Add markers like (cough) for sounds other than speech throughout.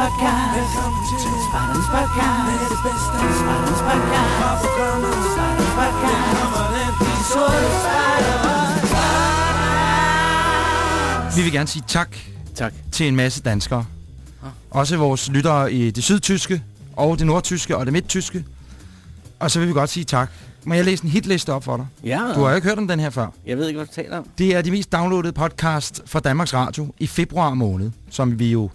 podcast. Spejdernes podcast. Spejdernes podcast. Spejdernes podcast. De sorte spejdere. Vi vil gerne sige tak Tak. til en masse danskere. Også vores lyttere i det sydtyske, og det nordtyske og det midttyske. Og så vil vi godt sige tak. Må jeg læse en hitliste op for dig? Ja. Du har jo ikke hørt om den her før. Jeg ved ikke, hvad du taler om. Det er de mest downloadede podcast fra Danmarks Radio i februar måned, som vi jo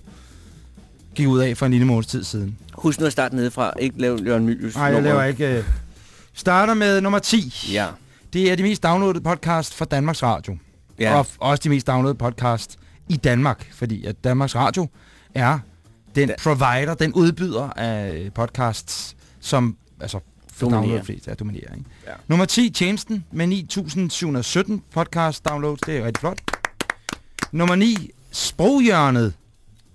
gik ud af for en lille måneds tid siden. Husk nu at starte nedefra. Ikke lave Jørgen Mylius. Nej, jeg laver ikke... Øh... Starter med nummer 10. Ja. Det er de mest downloadede podcast fra Danmarks Radio. Ja. Og også de mest downloadede podcast i Danmark, fordi at Danmarks Radio er den Da- provider, den udbyder af podcasts, som altså Dominerer. flest. Ja, dominerer, ikke? Ja. Nummer 10, Tjenesten, med 9.717 podcast downloads. Det er rigtig flot. Nummer 9, Sproghjørnet,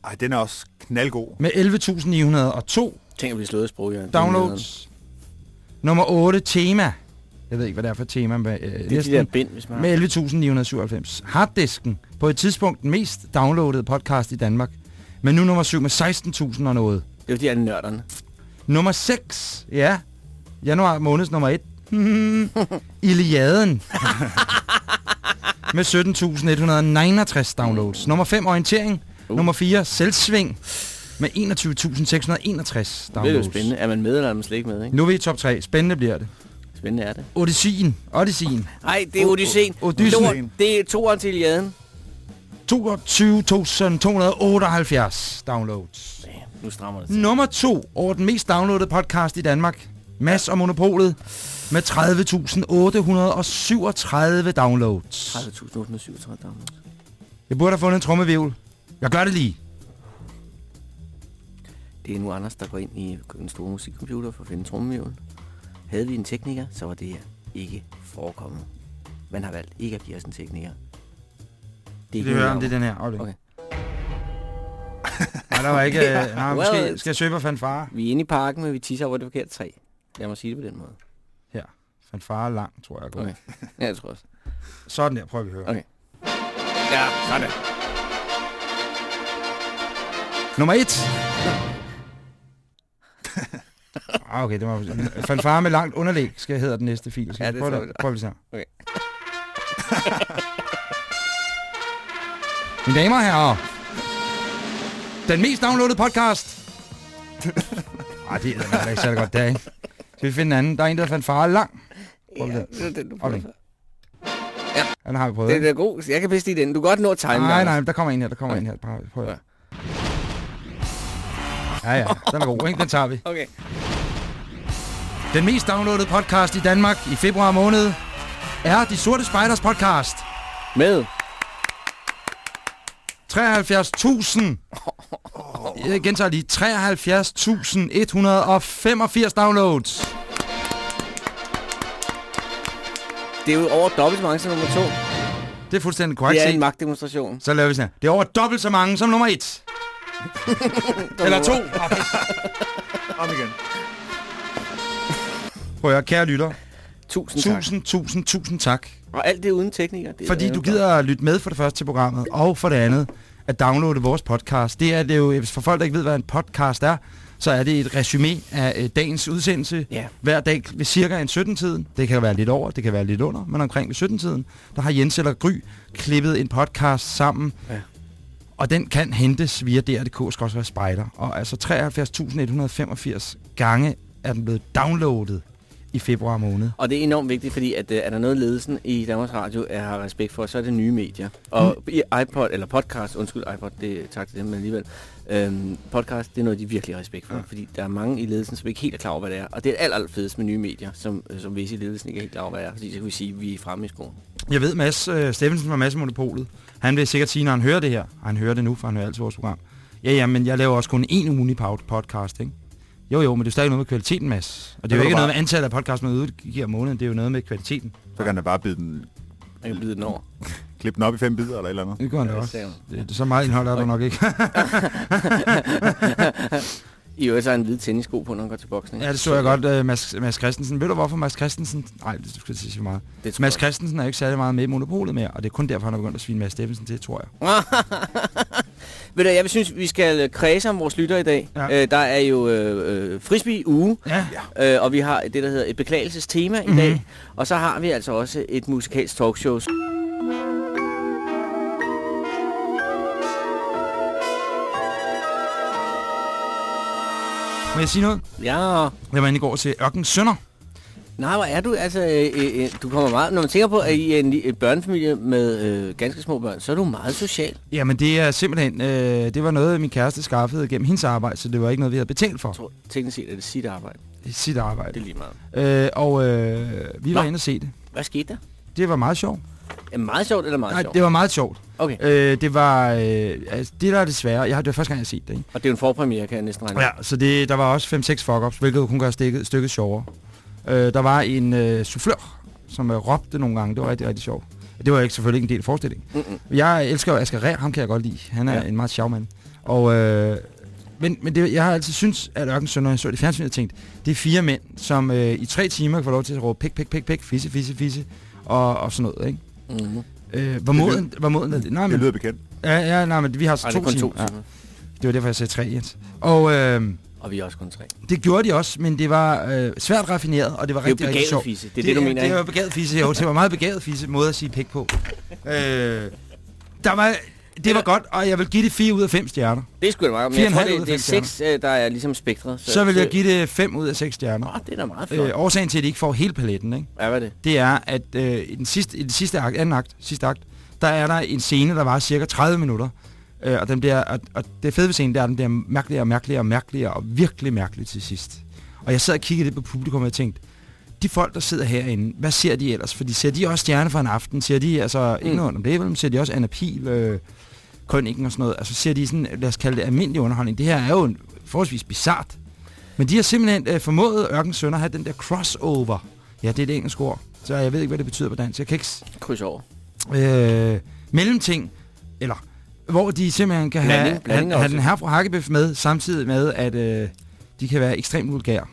Ej, den er også knaldgod. med 11.902 Tænk at blive slået i sprog, Jørgen. downloads. Nummer 8, Tema. Jeg ved ikke, hvad det er for et tema. Men, øh, Det er de der bind, hvis man har. med 11.997. Harddisken, på et tidspunkt den mest downloadede podcast i Danmark. Men nu nummer 7 med 16.000 og noget. Det er jo de her nørderne. Nummer 6, ja. Januar måneds nummer 1. (laughs) Iliaden. (laughs) med 17.169 downloads. Nummer 5, Orientering. Uh. Nummer 4, Selvsving. Med 21.661 Det er jo downloads. spændende. Er man med, eller er man slet ikke med, ikke? Nu er vi i top 3. Spændende bliver det. Spændende er det. Odysseen. Odysseen. Nej, det er Odysseen. Odysseen. Det er toeren til Iliaden. 22.278 downloads. Ja, nu strammer det til. Nummer to over den mest downloadede podcast i Danmark. Mads og Monopolet med 30.837 downloads. 30.837 downloads. Jeg burde have fundet en trommevivl. Jeg gør det lige. Det er nu Anders, der går ind i den store musikcomputer for at finde trommevivlen. Havde vi en tekniker, så var det her ikke forekommet. Man har valgt ikke at give os en tekniker. Det Det noget, hører om det er den her. Okay. Okay. Nej, der var ikke... (laughs) øh, Nej, måske Well, skal jeg søge på fanfare. Vi er inde i parken, men vi tisser over det forkerte træ. Lad mig sige det på den måde. Her. Fanfare lang, tror jeg. Okay. Okay. Ja, jeg tror også. Sådan der, prøver vi at høre. Okay. Ja, sådan. Nummer et. ah, okay, det var... Fanfare med langt underlæg, skal hedder den næste fil. Skal Ja, det tror det? Prøv lige så. Okay. (laughs) Mine damer og herrer. Den mest downloadede podcast. (laughs) Ej, det er ikke særlig godt der, ikke? Skal vi finde en anden? Der er en, der fandt far lang. Prøv lige det er den, du Okay. prøver. Ja. Den har vi prøvet. Det ikke? er god. Jeg kan bedst lide den. Du kan godt nå at time Nej, den, nej, der kommer en her, der kommer Okay. en her. Prøv, prøv. Ja. Ja, ja, den er god, ikke? Den tager vi. (laughs) Okay. Den mest downloadede podcast i Danmark i februar måned er De Sorte Spejders podcast. Med. 73.000. (laughs) Jeg gentager lige. 73.185 downloads. Det er jo over dobbelt så mange som nummer to. Det er fuldstændig korrekt Det er en magtdemonstration. Så laver vi sådan her. Det er over dobbelt så mange som nummer et. Eller to. (laughs) Om igen. Prøv at høre, kære lytter. Tusind tak. Tusind, tusind, tusind tak. Og alt det uden tekniker. Det Fordi du gider at lytte med for det første til programmet, og for det andet at downloade vores podcast. Det er det jo, hvis for folk, der ikke ved, hvad en podcast er, så er det et resume af øh, dagens udsendelse. Ja. Hver dag ved cirka en 17-tiden. Det kan være lidt over, det kan være lidt under, men omkring ved 17-tiden, der har Jens eller Gry klippet en podcast sammen. Ja. Og den kan hentes via dr.dk spejder. Og altså 73.185 gange er den blevet downloadet i februar måned. Og det er enormt vigtigt, fordi at, øh, er der noget ledelsen i Danmarks Radio er, har respekt for, så er det nye medier. Og Mm. i iPod, eller podcast, undskyld iPod, det tak til dem, men alligevel. Øhm, podcast, det er noget, de virkelig har respekt for, Ja. fordi der er mange i ledelsen, som ikke helt er klar over, hvad det er. Og det er alt, alt fedest med nye medier, som, øh, som visse i ledelsen ikke er helt klar over, hvad det er. Fordi så kan vi sige, at vi er fremme i skoen. Jeg ved, Mads øh, Steffensen fra Mads Monopolet, han vil sikkert sige, når han hører det her, og han hører det nu, for han hører altid vores program. Ja, ja, men jeg laver også kun én ugen podcast, ikke? Jo, jo, men det er stadig noget med kvaliteten, Mads. Og det er jo ikke du noget bare- med antallet af podcast, man udgiver om måneden, det er jo noget med kvaliteten. Så kan han bare bide den, Jeg kan blive den over. (laughs) klippe den op i fem bidder eller et eller andet. Det gør han da også. Det, det, så meget indhold er der nok ikke. (laughs) (laughs) I øvrigt så har en hvid tennissko på, når han går til boksning. ja, det så jeg godt, uh, Mads, Mads Christensen. Ved du, hvorfor Mads Christensen... Nej, det skal jeg sige meget. Det Mads. Christensen er ikke særlig meget med i Monopolet mere, og det er kun derfor, han er begyndt at svine Mads Steffensen til, tror jeg. (laughs) Ved du, jeg synes, vi skal kredse om vores lytter i dag. Ja. Øh, der er jo øh, øh, frisbee-uge, Ja. øh, og vi har det, der hedder et beklagelsestema i Mhm. dag. Og så har vi altså også et musikalsk talkshow. Må jeg sige noget? Ja, Jeg var inde i går til Ørken Sønder. nej, hvor er du? Altså, øh, øh, du kommer meget... Når man tænker på, at I er en, en børnefamilie med øh, ganske små børn, så er du meget social. Jamen det er simpelthen, øh, det var noget, min kæreste skaffede gennem hendes arbejde, så det var ikke noget, vi havde betalt for. Jeg tror, teknisk set er det sit arbejde. Sit Det arbejde. er lige meget. Øh, og øh, vi var Nå. inde og se det. Hvad skete der? Det var meget sjovt. Er meget sjovt eller meget Nej, sjovt? det var meget sjovt. Okay. Øh, det var, øh, altså, det der er det svære, jeg det var første gang, jeg har set det, ikke? Og det er jo en forpremiere, kan jeg næsten regne. Ja, så det, der var også 5-6 fuck-ups, hvilket kun gør stykket, stykket sjovere. Øh, der var en øh, soufflør, som øh, råbte nogle gange. Det var rigtig, rigtig sjovt. Det var ikke selvfølgelig ikke en del af forestillingen. Mm-mm. Jeg elsker jo Asger Rær, ham kan jeg godt lide. Han er Ja. en meget sjov mand. Og, øh, men men det, jeg har altid synes, at Ørken Sønder, jeg så det fjernsynet, tænkt, det er fire mænd, som øh, i tre timer kan få lov til at råbe pik, pik, pik, pik, fisse, fisse, fisse, og, og sådan noget, ikke? Mm-hmm. Øh, hvor moden, hvor moden er det? Nej, Det men, lyder bekendt. ja, ja, nej, men vi har så Ej, det er to kun timer. to Ja, timer. det var derfor, jeg sagde tre, Jens. Og øh, Og vi er også kun tre. det gjorde de også, men det var øh, svært raffineret, og det var Det er rigtig, rigtig begavet sjovt. fisse. Det er det, du mener, Det ikke? var begavet fisse, jo. Det var meget begavet fisse måde at sige pik på. øh, der var, det var godt, og jeg vil give det 4 ud af 5 stjerner. Det er sgu da meget. Men jeg tror, det, det er fem seks, øh, der er ligesom spektret. Så vil jeg give det 5 ud af 6 stjerner. Åh, det er da meget flot. Øh, årsagen til, at de ikke får hele paletten, ikke? Ja, hvad er det? det er, at øh, i den sidste, i den sidste akt, anden akt, sidste akt, der er der en scene, der var cirka 30 minutter. Øh, og, den bliver, og, og det fede ved scenen, det er, at den bliver mærkeligere og mærkeligere og mærkeligere og virkelig mærkelig til sidst. Og jeg sad og kiggede lidt på publikum, og jeg tænkte, de folk, der sidder herinde, hvad ser de ellers? Fordi ser de også stjerne for en aften? Ser de, altså, ikke Mm. noget om det, men ser de også Anna Pihl, øh, krønningen og sådan noget? Altså ser de sådan, lad os kalde det almindelig underholdning. Det her er jo en, forholdsvis bizart. Men de har simpelthen øh, formået Ørkens Sønder at have den der crossover. Ja, det er det engelske ord. Så jeg ved ikke, hvad det betyder på dansk. Jeg kan ikke... Kryds over. Øh, mellemting, eller hvor de simpelthen kan Blanding- have, blanding have, have den her fra Hakkebøf med, samtidig med, at øh, de kan være ekstremt vulgære.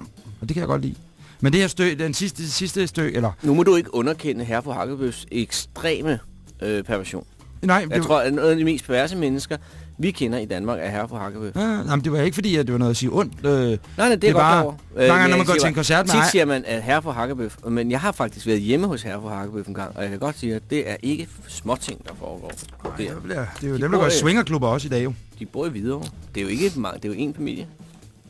Og det kan jeg godt lide. Men det her stø, den sidste, sidste stø, eller... Nu må du ikke underkende herre på Hakkebøfs ekstreme øh, perversion. Nej, Jeg det, tror, at noget af de mest perverse mennesker, vi kender i Danmark, er herre på Hakkebøf. Ah, nej, men det var ikke fordi, at det var noget at sige ondt. Øh, Nej, nej, det er Det godt bare- over. mange gange, når man går til en koncert med Tit ej- siger man, at herre på Hakkebøf, men jeg har faktisk været hjemme hos herre på Hakkebøf en gang, og jeg kan godt sige, at det er ikke småting, der foregår. Det det, er, er, det er jo De dem, der går i- swingerklubber også i dag jo. de bor i Hvidovre. Det er jo ikke mange, det er jo en familie.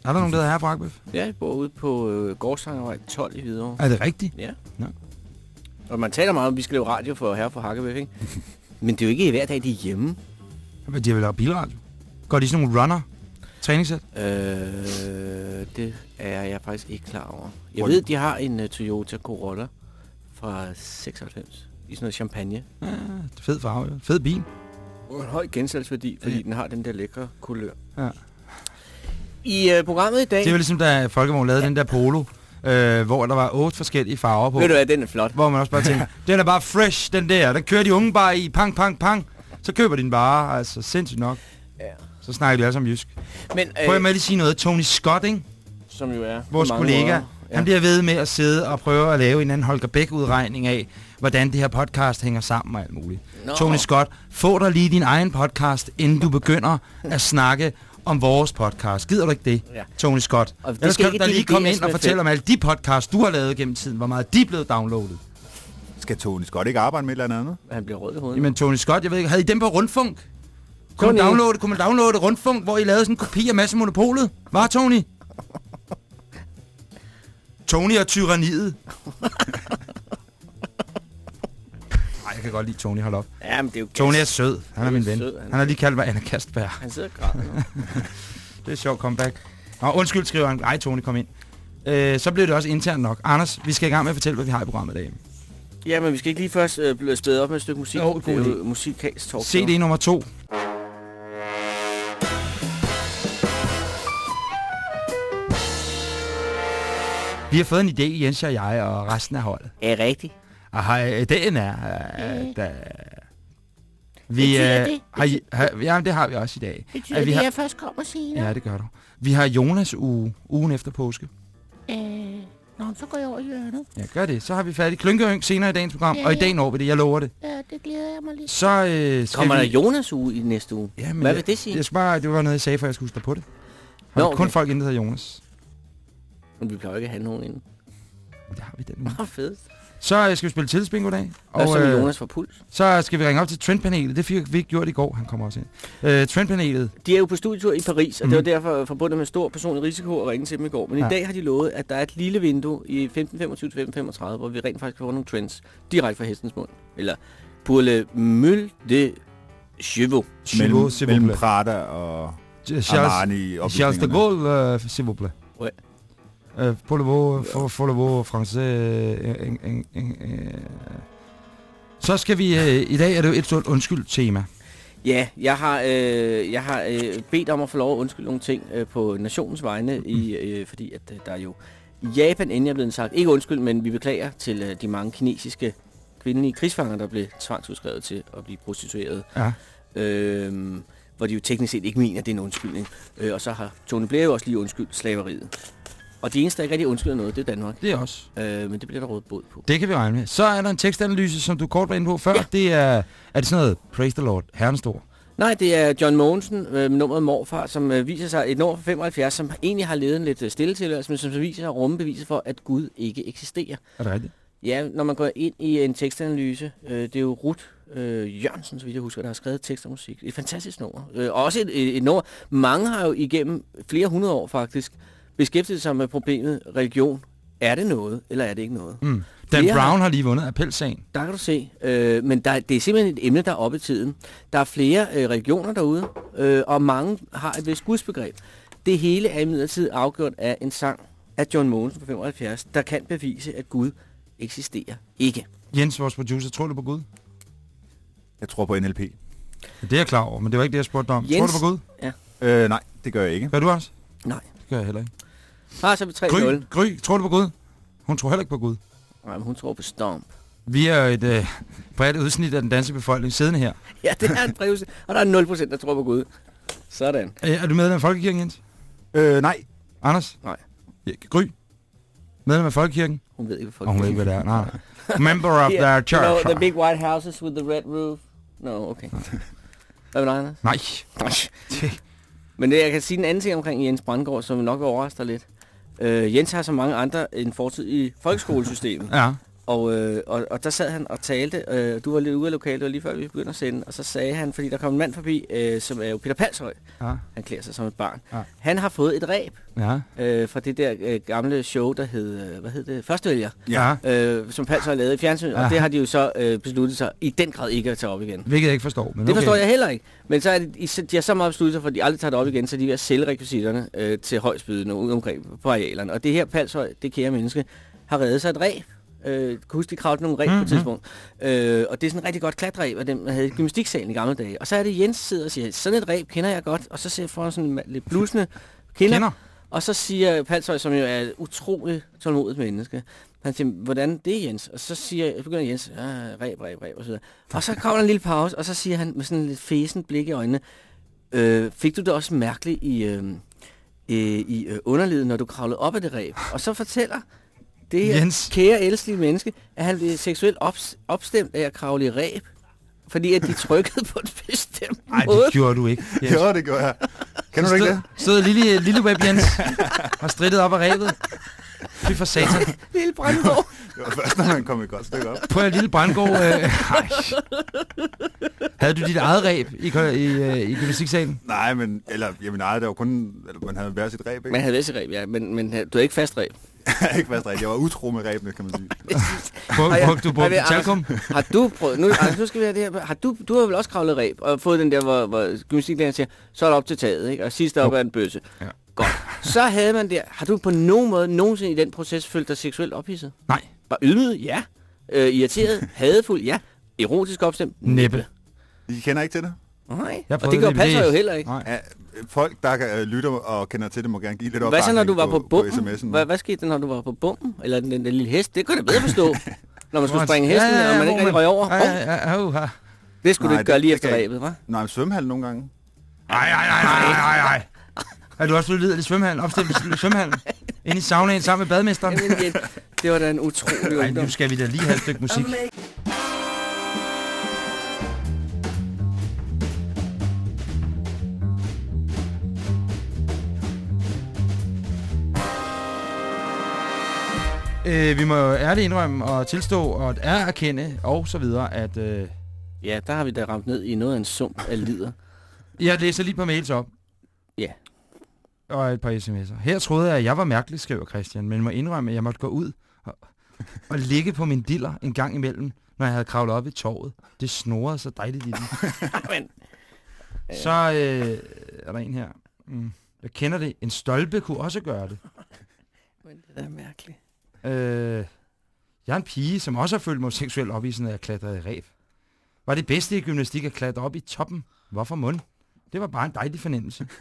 Er der nogen, der hedder her på Hakkebøf? Ja, de bor ude på øh, Gårdstangervej 12 i Hvidovre. Er det rigtigt? Ja. Nå. Og man taler meget om, at vi skal lave radio for herre på Hakkebøf, ikke? (laughs) Men det er jo ikke hver dag, de er hjemme. Men de har vel lavet bilradio? Går de sådan nogle runner? Træningssæt? Øh, det er jeg faktisk ikke klar over. Jeg ved, de har en uh, Toyota Corolla fra 96 i sådan noget champagne. Ja, det er fed farve. Fed bil. Og en høj gensalgsværdi, fordi Ja. den har den der lækre kulør. Ja. I uh, programmet i dag, Det var ligesom, da Folkevogn lavede den der polo, øh, hvor der var otte forskellige farver på. ved du hvad, den er flot. Hvor man også bare tænker, (laughs) den er bare fresh, den der. Den kører de unge bare i, pang, pang, pang. Så køber de den bare, altså sindssygt nok. Ja. Så snakker de alle sammen jysk. Men, Prøv øh, jeg lige sige noget. Tony Scott, ikke? som jo er vores kollega, måder- ja. han bliver ved med at sidde og prøve at lave en anden Holger Bæk-udregning af, hvordan det her podcast hænger sammen og alt muligt. Nå. Tony Scott, få dig lige din egen podcast, inden du begynder at snakke om vores podcast. Gider du ikke det, Ja. Tony Scott? Og Ellers skal kan du da lige komme ind og fortælle om alle de podcasts, du har lavet gennem tiden. Hvor meget de er blevet downloadet. Skal Tony Scott ikke arbejde med et eller andet? Han bliver rød i hovedet. Jamen Tony Scott, jeg ved ikke, havde I dem på Rundfunk? Kunne man, Tony. downloade, kunne man downloade Rundfunk, hvor I lavede sådan en kopi af Masse Monopolet? Var Tony? (laughs) Tony og tyranniet. (laughs) Jeg kan godt lide Tony, hold op. Ja, men det er jo Tony er sød. Han er er min ven. sød, han- Han har lige kaldt mig Anna Kastberg. Han sidder og. (laughs) Det er et sjovt comeback. Nå, undskyld, skriver han. Ej, Tony, kom ind. Øh, så blev det også internt nok. Anders, vi skal i gang med at fortælle, hvad vi har i programmet i dag. Ja, men vi skal ikke lige først øh, blive spædet op med et stykke musik. Jo, det er jo musikalsk talk. CD nummer to. Vi har fået en idé, Jens og jeg og resten af holdet. Er rigtigt? Og hej, den er... Øh, da, vi, øh, det? har, I- har, jamen, det har vi også i dag. Betyder At vi det, har, at jeg først kommer senere? Ja, det gør du. Vi har Jonas uge, ugen efter påske. Øh, Nå, så går jeg over i hjørnet. Ja, gør det. Så har vi færdig Klynkeøng senere i dagens program, Ja, og i dag når vi det, jeg lover det. Ja, det glæder jeg mig lidt. Så øh, skal Kommer vi... der Jonas uge i næste uge? Ja, men Hvad jeg- vil det sige? Jeg skal bare, det var noget, jeg sagde, for jeg skulle huske dig på det. Har Nå, Nå, kun okay. folk inden, der hedder Jonas. Men vi plejer jo ikke at have nogen inden. Det har vi den nu. Åh, fedt. Så øh, skal vi spille tillidsbingo i dag. Og så med øh, Jonas for puls. så skal vi ringe op til Trendpanelet. Det fik vi ikke gjort i går. Han kommer også ind. Øh, Trendpanelet. De er jo på studietur i Paris, og Mhm. det var derfor forbundet med stor personlig risiko at ringe til dem i går. Men Ja. i dag har de lovet, at der er et lille vindue i 15.25-15.35, hvor vi rent faktisk kan få nogle trends direkte fra hestens mund. Eller pour le møl de chevaux. Mellem, mellem. Prada og Armani Charles de. Gaulle, uh, s'il vous plaît. Ouais. Uh, pour le mot, for, for le mot français. En, en, en, uh. Så skal vi, i dag er det jo et stort undskyld-tema. Ja, jeg har, øh, jeg har øh, bedt om at få lov at undskylde nogle ting øh, på nationens vegne, i, øh, fordi at øh, der er jo i Japan endelig er blevet sagt, ikke undskyld, men vi beklager til øh, de mange kinesiske kvindelige krigsfanger, der blev tvangsudskrevet til at blive prostitueret. Ja. Øh, hvor de jo teknisk set ikke mener, at det er en undskyldning. Øh, og så har Tony Blair jo også lige undskyldt slaveriet. Og de eneste, der ikke rigtig undskylder noget, det er Danmark. Det er også. Øh, men det bliver der rådet båd på. Det kan vi regne med. Så er der en tekstanalyse, som du kort var inde på før. Ja. Det er, er det sådan noget, praise the Lord, herren stor. Nej, det er John Mogensen øh, med nummeret Morfar, som øh, viser sig et nummer fra 75, som egentlig har levet en lidt øh, stille tilværelse, men som så viser sig at rumme beviser for, at Gud ikke eksisterer. Er det rigtigt? Ja, når man går ind i en tekstanalyse, øh, det er jo Ruth øh, Jørgensen, så vidt jeg husker, der har skrevet tekst og musik. Et fantastisk nummer. Øh, også et, et, et nummer. Mange har jo igennem flere hundrede år faktisk beskæftiget sig med problemet religion. Er det noget, eller er det ikke noget? Mm. Dan Flere Brown har lige vundet appelsagen. Der kan du se. Øh, men der, det er simpelthen et emne, der er oppe i tiden. Der er flere øh, religioner derude, øh, og mange har et vist gudsbegreb. Det hele er imidlertid afgjort af en sang af John Mogensen på 75, der kan bevise, at Gud eksisterer ikke. Jens, vores producer, tror du på Gud? Jeg tror på NLP. Ja, Det er jeg klar over, men det var ikke det, jeg spurgte dig om. Tror Jens- du på Gud? Øh, nej, det gør jeg ikke. Gør du også? Nej. Det gør jeg heller ikke. Har så vi 3-0. Gry, Gry, tror du på Gud? Hun tror heller ikke på Gud. Nej, men hun tror på Storm. Vi er et øh, bredt udsnit af den danske befolkning siddende her. (laughs) Ja, det er en brev, og der er 0% der tror på Gud. Sådan. Øh, er du medlem af Folkekirken, Jens? Øh, nej. Anders? Nej. Ja, Gry? Medlem af Folkekirken? Hun ved ikke, hvad folk Og hun ved ikke, hvad det er. Nej. nej. Member of (laughs) their you church. know, the big white houses with the red roof. No, okay. Hvad med dig, Anders? Nej. Men det, jeg kan sige en anden ting omkring Jens Brandgaard, som nok vil overraske dig lidt. Øh, Jens har som mange andre en fortid i folkeskolesystemet. Ja. Og, øh, og, og der sad han og talte. Øh, du var lidt ude af lokalet, det var lige før vi begyndte at sende. Og så sagde han, fordi der kom en mand forbi, øh, som er jo Peter Palshøj. Ja. Han klæder sig som et barn. Ja. Han har fået et ræb Ja. øh, fra det der øh, gamle show, der hed, øh, hvad hed det? Førstevælger. Ja. Øh, som Palshøj lavede i fjernsyn. Ja. Og det har de jo så øh, besluttet sig i den grad ikke at tage op igen. Hvilket jeg ikke forstår. Men Det okay. forstår jeg heller ikke. Men så er det, de har så meget besluttet sig for, at de aldrig tager det op igen, så de er ved at sælge rekvisitterne øh, til højstbydende ude omkring på arealerne. Og det her Palshøj, det kære menneske, har reddet sig et ræb. Øh, kan huske, de kravlede nogle ræb mm-hmm. på et Mhm. tidspunkt. Øh, og det er sådan et rigtig godt klatræb af dem, man havde gymnastiksalen i gamle dage. Og så er det Jens sidder og siger, sådan et ræb kender jeg godt. Og så ser jeg for sådan en lidt blusende kinder. Kender. Og så siger Palshøj, som jo er et utroligt tålmodigt menneske, han siger, hvordan det er Jens? Og så siger, begynder Jens, ja, ræb, ræb, ræb, og så videre. Og så kommer der en lille pause, og så siger han med sådan lidt fæsent blik i øjnene, øh, fik du det også mærkeligt i, øh, i øh, underlivet, når du kravlede op af det ræb? Og så fortæller det her Jens. kære elskelige menneske, at han blev seksuelt ops, opstemt af at kravle i ræb, fordi at de trykkede på en bestemt Nej, måde. det gjorde du ikke. Jens. Jo, det gør jeg. Kan du ikke det? Stod lille, lille web Jens og strittet op af rebet. Fy for satan. Lille Brandgaard. Det var først, når man kom et godt stykke op. På en lille brandgård. Øh. Havde du dit eget ræb i, i, øh, i gymnastiksalen? Nej, men, eller, jamen, nej, det var kun, eller, man havde hver sit ræb, ikke? Man havde læst ræb, ja, men, men du er ikke fast ræb. (laughs) ikke fast ræb. Jeg var utro med ræbene, kan man sige. (laughs) Brug, Har jeg- brug, du har brugte talkum? Har du prøvet, nu, Anders, nu skal vi have det her, har du, du har vel også kravlet ræb, og fået den der, hvor, hvor gymnastiklæreren siger, så er det op til taget, ikke? og sidste op er en bøsse. Ja. Godt. Så havde man der, har du på nogen måde nogensinde i den proces følt dig seksuelt ophidset? Nej. Var ydmyget? Ja. Øh, irriteret? Hadefuld? Ja. Erotisk opstemt? Næppe. I kender ikke til det? Nej. Jeg Og det gør passer jo heller ikke. Nej. Ja, folk, der kan, øh, lytter og kender til det, må gerne give lidt Hvad så, når du var på, på bummen? sms'en. Hvad, hvad skete der, når du var på bummen? Eller den, den, den lille hest? Det kunne jeg bedre forstå. (laughs) når man skulle springe hesten, Ja, ja, ja, og man ikke rigtig røg over. Ja, ja, ja, ja. Det skulle du Nej, ikke gøre lige efter ræbet, hva'? Nej, men svømmehal nogle gange. Ej, ej, ej, ej, ej, ej. Er du også blevet ledet i svømmehallen? Opstemt (laughs) i svømmehallen? ind i saunaen sammen med badmesteren. Det var da en utrolig Ej, ungdom. nu skal vi da lige have et stykke musik. Øh, vi må jo ærligt indrømme og tilstå og er erkende og så videre, at øh, Ja, der har vi da ramt ned i noget af en sum af lider. (laughs) jeg læser lige på mails op. Ja. Og et par sms'er. Her troede jeg, at jeg var mærkelig, skriver Christian, men må indrømme, at jeg måtte gå ud og, og ligge på min diller en gang imellem, når jeg havde kravlet op i torvet. Det snorede så dejligt i den. (laughs) Men, Så øh, er der en her. Mm. Jeg kender det. En stolpe kunne også gøre det. men det er mærkeligt. Øh, jeg er en pige, som også har følt mig seksuelt op i sådan, at jeg klatrede i ræb. Var det bedste i gymnastik at klatre op i toppen? Hvorfor mund? Det var bare en dejlig fornemmelse. (laughs)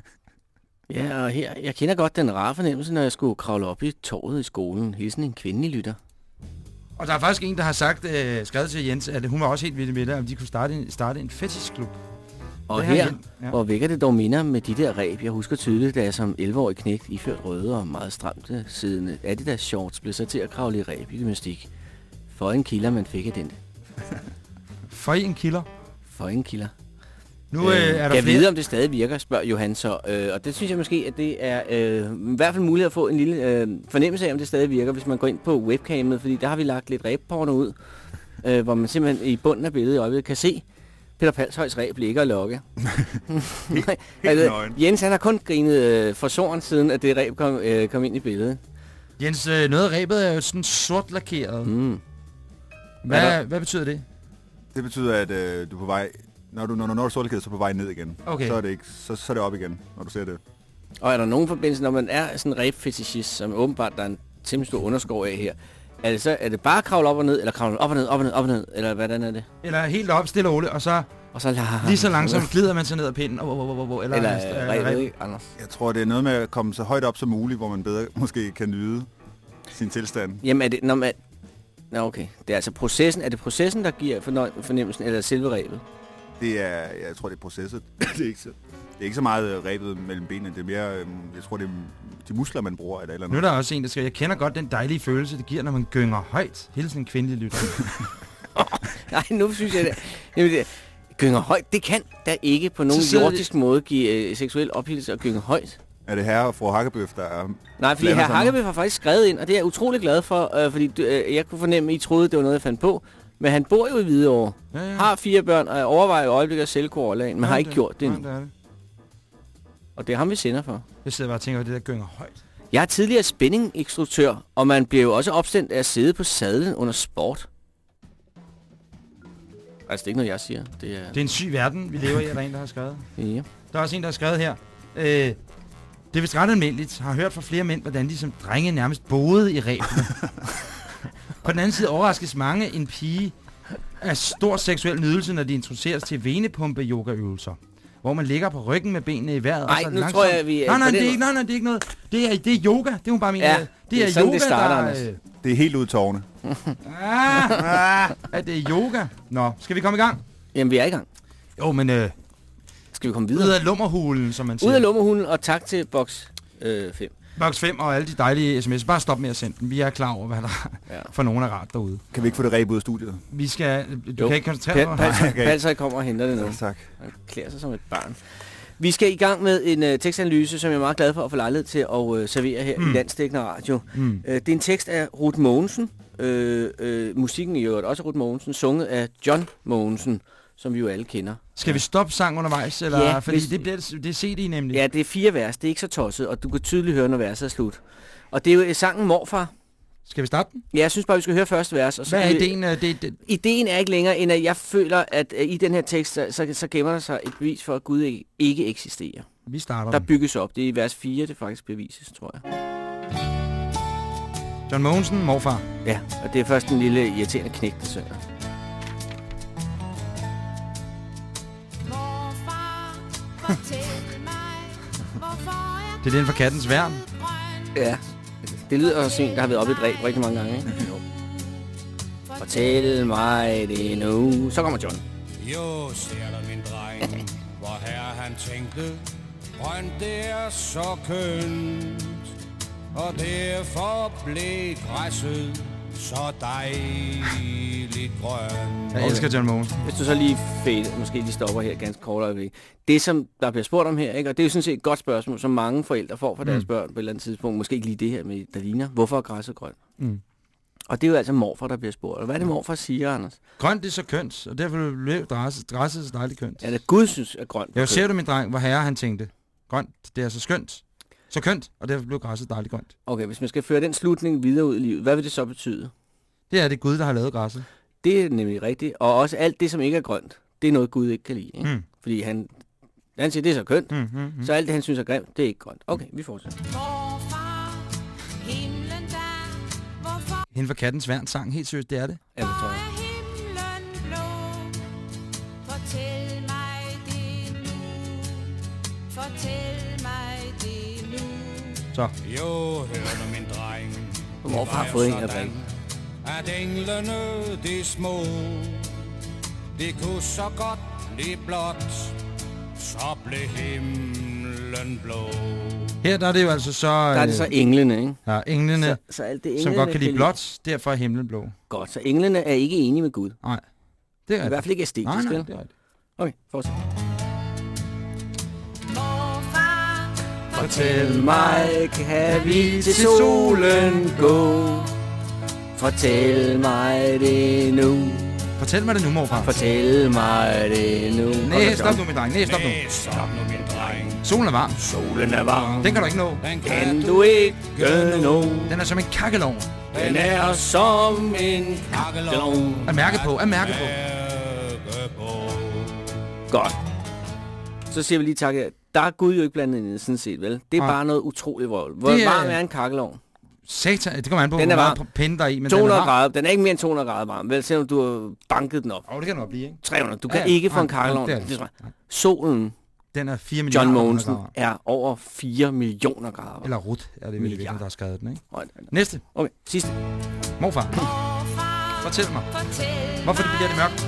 Ja, og her, jeg kender godt den rare fornemmelse, når jeg skulle kravle op i torvet i skolen. Hilsen en kvindelig lytter. Og der er faktisk en, der har sagt, øh, skrevet til Jens, at hun var også helt vild med det, om de kunne starte en, starte en fetishklub. Og her, ja. hvor vækker det dog minder med de der ræb. Jeg husker tydeligt, da jeg som 11-årig knægt iført røde og meget stramte siddende Adidas shorts blev så til at kravle i ræb i gymnastik. For en kilder, man fik af den. (laughs) For en kilder. For en kilder. Nu øh, er der jeg flere... vide, om det stadig virker, spørger Johan så. Øh, og det synes jeg måske, at det er øh, i hvert fald muligt at få en lille øh, fornemmelse af, om det stadig virker, hvis man går ind på webcamet. Fordi der har vi lagt lidt ræbporno ud, øh, hvor man simpelthen i bunden af billedet i øjeblikket kan se Peter Palshøjs ræb ligger og lokke. Nej, altså, nøgen. Jens han har kun grinet øh, for soren siden, at det ræb kom, øh, kom ind i billedet. Jens, øh, noget af ræbet er jo sådan sort lakeret. Mm. Hvad, hvad betyder det? Det betyder, at øh, du er på vej... Når du, når, når du er solkæde, så er du på vej ned igen. Okay. Så er, det ikke, så, så er det op igen, når du ser det. Og er der nogen forbindelse, når man er sådan en ræbfetishist, som åbenbart der er en temmelig stor underskov af her, er det så er det bare at kravle op og ned, eller kravle op og ned, op og ned, op og ned, eller hvordan er det? Eller helt op, stille og roligt, og så Og så la- lige så langsomt glider man sig ned ad pinden. Oh, oh, oh, oh, oh, eller, Eller øh, øh, ræbet, ikke, Anders? Jeg tror, det er noget med at komme så højt op som muligt, hvor man bedre måske kan nyde sin tilstand. Jamen er det, når man... Nå okay, det er altså processen, er det processen, der giver fornøj- fornemmelsen, eller selve ræbet? Det er, jeg tror, det er processet. (laughs) det, er ikke så, det er ikke så meget øh, rebet mellem benene. Det er mere, øh, jeg tror, det er de muskler, man bruger. Eller, eller Nu er noget. der også en, der skriver, jeg kender godt den dejlige følelse, det giver, når man gynger højt. Hilsen en kvindelig lytter. (laughs) Nej, nu synes jeg det. Jamen, det gynger højt, det kan da ikke på nogen jordisk måde give øh, seksuel ophidselse at gynge højt. Er det herre og fru Hakkebøf, der er... Nej, fordi Blander herr sig Hakkebøf har faktisk skrevet ind, og det er jeg utrolig glad for, øh, fordi øh, jeg kunne fornemme, at I troede, det var noget, jeg fandt på. Men han bor jo i Hvidovre, Ja, ja. har fire børn, og overvejer i øjeblikket at sælge Korlagen, men Ja, har ikke gjort det endnu. det er det. Og det er ham, vi sender for. Jeg sidder bare og tænker, at det der gynger højt. Jeg er tidligere spændinginstruktør, og man bliver jo også opstemt af at sidde på sadlen under sport. Altså, det er ikke noget, jeg siger. Det er... Det er en syg verden, vi lever i, er der en, der har skrevet. Ja. Der er også en, der har skrevet her. Øh, det er vist ret almindeligt. Har hørt fra flere mænd, hvordan de som drenge nærmest boede i ræbene. (laughs) På den anden side overraskes mange en pige af stor seksuel nydelse, når de introduceres til venepumpe-yogaøvelser. Hvor man ligger på ryggen med benene i vejret. Ej, og så nu langsomt... tror jeg, vi er Nej, nej, det er ikke, nej, nej, det er ikke noget. Det er, det er yoga. Det er hun bare mener. Ja, det, det er er sådan, yoga, det starter, der... Anders. øh, Det er helt ud tårne. Ah, at det er yoga. Nå, skal vi komme i gang? Jamen, vi er i gang. Jo, men øh, Skal vi komme ud videre? af lummerhulen, som man siger. Ud af lummerhulen, og tak til box 5. Øh, fem. Box 5 og alle de dejlige sms'er. Bare stop med at sende dem. Vi er klar over, hvad der Ja. (laughs) for nogen er rart derude. Kan vi ikke få det ræb ud af studiet? Vi skal... Du Jo. kan ikke koncentrere Pal- dig. Palser, Okay. Kommer og henter det nu. Ja, tak. Han klæder sig som et barn. Vi skal i gang med en øh, tekstanalyse, som jeg er meget glad for at få lejlighed til at øh, servere her mm. i Landstækkende Radio. Mm. Øh, det er en tekst af Ruth Mogensen. Øh, øh, musikken i øvrigt også af Ruth Mogensen, sunget af John Mogensen, som vi jo alle kender. Skal vi stoppe sang undervejs? Eller? Ja, Fordi hvis- det, bliver, det er CD nemlig. Ja, det er fire vers. Det er ikke så tosset, og du kan tydeligt høre, når verset er slut. Og det er jo øh, sangen Morfar. Skal vi starte den? Ja, jeg synes bare, vi skal høre første vers. Og så Hvad er kan vi- ideen? øh, Det, det, Ideen er ikke længere, end at jeg føler, at øh, i den her tekst, så, så, gemmer der sig et bevis for, at Gud ikke, ikke eksisterer. vi starter Der den. bygges op. Det er i vers 4, det faktisk bevises, tror jeg. John Mogensen, morfar. Ja, og det er først en lille irriterende knæk, der synger. Det er den fra kattens værn. Ja. Det lyder også en, der har været oppe i dræb rigtig mange gange, ikke? Jo. Fortæl mig det nu. Så kommer John. Jo, ser du min dreng, hvor her han tænkte, grønt det er så kønt. Og derfor blev græsset så dejligt grønt. Jeg elsker John Mogensen. Hvis du så lige fade, måske lige stopper her ganske kort øjeblik. Det, som der bliver spurgt om her, ikke? og det er jo sådan set et godt spørgsmål, som mange forældre får fra deres Mm. børn på et eller andet tidspunkt. Måske ikke lige det her med, der ligner. Hvorfor er græsset grønt? Mm. Og det er jo altså morfar, der bliver spurgt. Og hvad er det morfar siger, Anders? Grønt det er så kønt, og derfor blev græsset, græsset så dejligt kønt. Ja, det Gud synes er grønt. Jeg ser du, min dreng, hvor herre han tænkte. Grønt, det er så skønt. Så kønt, og derfor blev græsset dejligt grønt. Okay, hvis man skal føre den slutning videre ud i livet, hvad vil det så betyde? Det er det Gud, der har lavet græsset. Det er nemlig rigtigt. Og også alt det, som ikke er grønt, det er noget, Gud ikke kan lide. Ikke? Mm. Fordi han, han siger, det er så kønt. Mm, mm, mm. Så alt det, han synes er grimt, det er ikke grønt. Okay, vi fortsætter. Morfar, himlen der, hvorfor Hende for kattens værn sang, helt seriøst, det er det. Ja, det tror jeg. Så, Jo, hør nu min dreng. Morfar har Det fået en af sådan, At englene, de små, det kunne så godt blive blåt, så blev himlen blå. her der er det jo altså så... Der er det så englene, ikke? Ja, englene, Så, så alt det englene, som godt kan lide blåt, derfor er himlen blå. Godt, så englene er ikke enige med Gud. Nej, det er I hvert fald ikke æstetisk, Nej, nej, det er rigtigt. Okay, fortsæt. Fortæl mig, kan vi til solen gå? Fortæl mig det nu. Fortæl mig det nu, morfar. Fortæl mig det nu. Nej, stop nu, min dreng. Nej, stop nu. Næh, stop nu min dreng. Solen er varm. Solen er varm. Den kan du ikke nå. Den Kan du ikke nå? Den er som en kakkelovn. Den er som en kakkelovn. At mærke på, at mærke på. Godt. Så siger vi lige tak. Der er Gud jo ikke blandet ind sådan set, vel? Det er Nej. bare noget utroligt vold. Hvor Det er- varm er en kakkelovn? Satan, det kommer an på, Den hvor er meget varm. pinde der er i, men 200 den er grader. Den er ikke mere end 200 grader varm, vel? Selvom du har banket den op. Åh, det kan den godt blive, ikke? 300. Du kan Ja, ikke få en kakkelovn. det det. Solen, Den er 4 millioner John Mogensen, grader. er over 4 millioner grader. Eller Ruth, er det vel virkeligheden, der har skrevet den, ikke? Næste. Okay, sidste. Morfar, fortæl mig. fortæl Hvorfor det bliver det mørkt?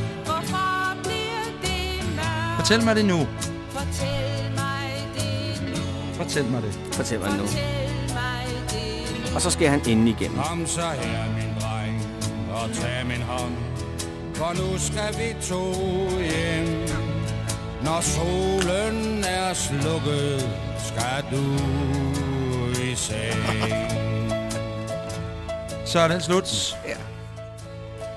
Fortæl mig det nu. Fortæl mig det nu. Fortæl mig det. Fortæl mig nu. Og så skal han inden igennem. Kom så her, min dreng, og tag min hånd. For nu skal vi to hjem. Når solen er slukket, skal du i seng. Så er den slut.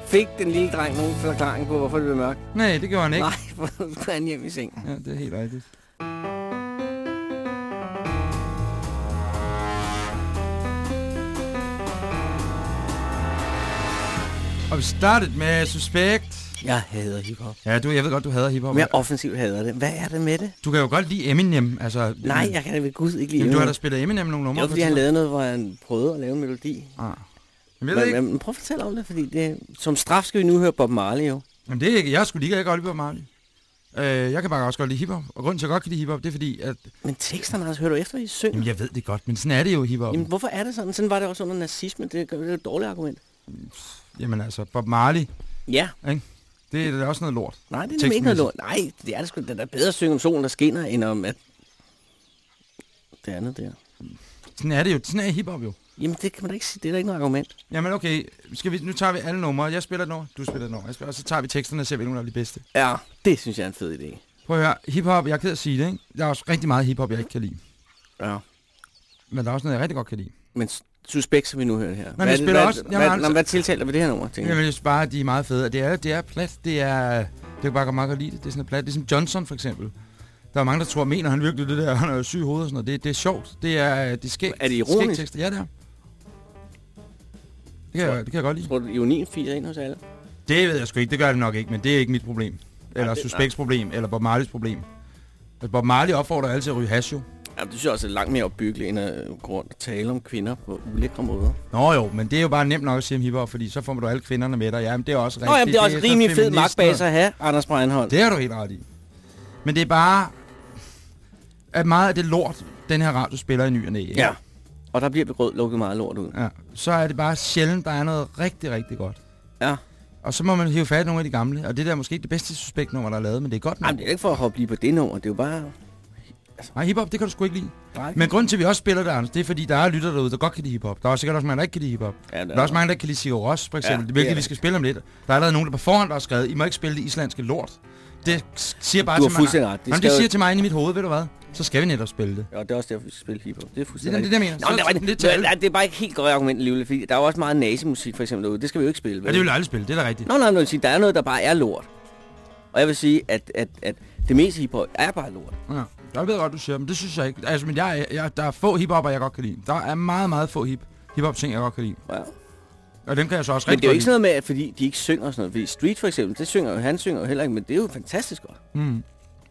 Fik den lille dreng nogen forklaring på, hvorfor det blev mørkt? Nej, det gjorde han ikke. Nej, for nu skal han hjem i seng. Ja, det er helt rigtigt. Og vi startede med Suspekt. Jeg hader hiphop. Ja, du, jeg ved godt, du hader hiphop. Mere offensivt hader det. Hvad er det med det? Du kan jo godt lide Eminem. Altså, Nej, jeg kan da ved Gud ikke lide Jamen, du har da spillet Eminem nogle numre. Var fordi, han lavede noget, hvor han prøvede at lave en melodi. Ah. Jamen, jeg ved ikke. Men, men prøv at fortælle om det, fordi det, som straf skal vi nu høre Bob Marley jo. Jamen, det er ikke. Jeg skulle lige godt lide Bob Marley. Øh, jeg kan bare også godt lide hiphop. Og grunden til, at jeg godt kan lide hiphop, det er fordi, at... Men teksterne, altså, hører du efter, I synger? Jamen, jeg ved det godt, men sådan er det jo i hiphop. Jamen, hvorfor er det sådan? Sådan var det også under nazismen. Det er det er et dårligt argument. Jamen altså, Bob Marley, Ja. det er da også noget lort. Nej, det er ikke noget lort. Nej, det er det sgu. Det er da bedre at synge om solen, der skinner, end om at... Det andet der. Sådan er det jo. Sådan er hiphop jo. Jamen, det kan man da ikke sige. Det er da ikke noget argument. Jamen okay, skal vi, nu tager vi alle numre. Jeg spiller et nummer, du spiller et nummer. Jeg spiller, og så tager vi teksterne og ser, hvilken der er de bedste. Ja, det synes jeg er en fed idé. Prøv at høre, hiphop, jeg er ked at sige det, ikke? Der er også rigtig meget hiphop, jeg ikke kan lide. Ja. Men der er også noget, jeg rigtig godt kan lide. Men suspekt, som vi nu hører her. hvad, er det- spiller hvad, også- Hvad, jamen, hvad, altså- hvad tiltaler ved det her nummer, tænker Jeg jeg? vil bare, at de er meget fede. Og Det er, det er plat. Det er, det kan bare godt meget godt lide det. Det er sådan plat. Det er som Johnson for eksempel. Der er mange, der tror, mener han virkelig det der. Han er jo syg i hovedet og sådan noget. Det, det er sjovt. Det er, det er skægt. Er det ironisk? skægt tekster. Ja, det er. Det kan, jeg, det kan jeg godt lide. Tror du, ironien firer ind hos alle? Det ved jeg sgu ikke. Det gør det nok ikke, men det er ikke mit problem. Eller det- Suspects problem, eller Bob Marleys problem. Altså, Bob Marley opfordrer alle til at ryge hash jo. Ja, det synes jeg også er langt mere opbyggeligt, end at gå rundt og tale om kvinder på ulækre måder. Nå jo, men det er jo bare nemt nok at sige om hiphop, fordi så får du alle kvinderne med dig. Ja, men det er også rigtigt. Nå, jamen, det er også så rimelig fed magtbase at have, Anders Breinholt. Det har du helt ret i. Men det er bare... At meget af det lort, den her radio spiller i ny og næ? Ja. Og der bliver begrød lukket meget lort ud. ja. Så er det bare sjældent, der er noget rigtig, rigtig godt. Ja. Og så må man hive fat i nogle af de gamle. Og det der er måske ikke det bedste suspektnummer, der er lavet, men det er godt nok. Jamen, det er ikke for at hoppe lige på det nummer. Det er jo bare Nej, hiphop, det kan du sgu ikke lide. Nej. Men grunden til, at vi også spiller det, Anders, det er, fordi der er lytter derude, der godt kan lide hiphop. Der er sikkert også mange, der ikke kan lide hiphop. Ja, Der er også mange, der ikke kan lide Sigur Ros, for eksempel. Ja, hvilket det er vi skal spille om lidt. Der er allerede nogen, der på forhånd har skrevet, I må ikke spille det islandske lort. Det siger bare Du til mig. ret. Det Jamen, det jo- siger til mig inde i mit hoved, ved du hvad? Så skal vi netop spille det. Ja, det er også derfor, vi skal spille hiphop. Det er Det er fuldstændig det, det, jeg mener. Nå, det, er, lidt til alle. det, det bare ikke helt godt argument alligevel, fordi der er også meget nazimusik for eksempel derude. Det skal vi jo ikke spille. Ja, det vil aldrig spille, det er da rigtigt. Nå, nej, sige, der er noget, der bare er lort. Og jeg vil sige, at, at, at det meste hiphop er bare lort. Ja, jeg ved godt, du siger, men det synes jeg ikke. Altså, men jeg, jeg, der er få hiphopper, jeg godt kan lide. Der er meget, meget få hip, hiphop ting, jeg godt kan lide. Ja. Og dem kan jeg så også Men rigtig det er jo ikke sådan noget med, at fordi de ikke synger og sådan noget. Fordi Street for eksempel, det synger jo, han synger jo heller ikke, men det er jo fantastisk godt. Mm. Men,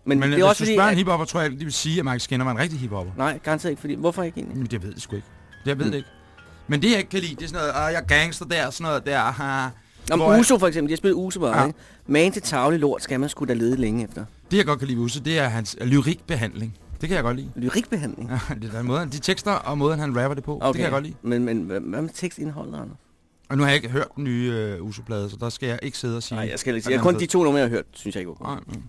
Men, det men er hvis også du fordi... spørger en At, hiphopper, tror jeg, de vil sige, at Max Skinner var en rigtig hiphopper. nej, garanteret ikke, fordi... Hvorfor ikke egentlig? Men det ved jeg sgu ikke. Det, jeg ved Mm. det ikke. Men det, jeg ikke kan lide, det er sådan noget, ah, jeg er gangster der, sådan noget der. Ha. Om Uso for eksempel, de har spillet Uso bare, Ja. ikke? Man til tavlig lort skal man sgu da lede længe efter. Det, jeg godt kan lide ved Usse, det er hans lyrikbehandling. Det kan jeg godt lide. Lyrikbehandling. Ja, det er den måde, de tekster og måden, han rapper det på. Okay. Det kan jeg godt lide. Men, men hvad, med tekstindholdet, Anders? Og nu har jeg ikke hørt den nye uh, Uso-plade, så der skal jeg ikke sidde og sige... Nej, jeg skal ikke sige. Jeg kun de to numre, jeg har hørt, synes jeg ikke var gode. Nej, mm.